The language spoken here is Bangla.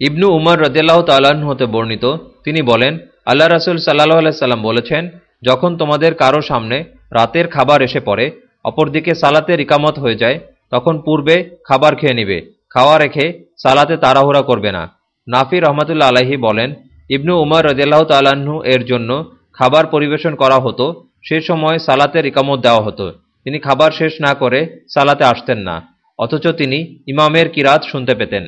ইবনু উমর রদেলাহ তালাহ হতে বর্ণিত, তিনি বলেন, আল্লাহ রাসুল সাল্লাহ আলাইসাল্লাম বলেছেন, যখন তোমাদের কারও সামনে রাতের খাবার এসে পড়ে, অপরদিকে সালাতে রিকামত হয়ে যায়, তখন পূর্বে খাবার খেয়ে নিবে, খাওয়া রেখে সালাতে তাড়াহুড়া করবে না। নাফি রহমতুল্লা আলাহি বলেন, ইবনু উমর রদেলাহ তালাহু এর জন্য খাবার পরিবেশন করা হতো, সে সময় সালাতে রিকামত দেওয়া হতো। তিনি খাবার শেষ না করে সালাতে আসতেন না, অথচ তিনি ইমামের কিরাত শুনতে পেতেন।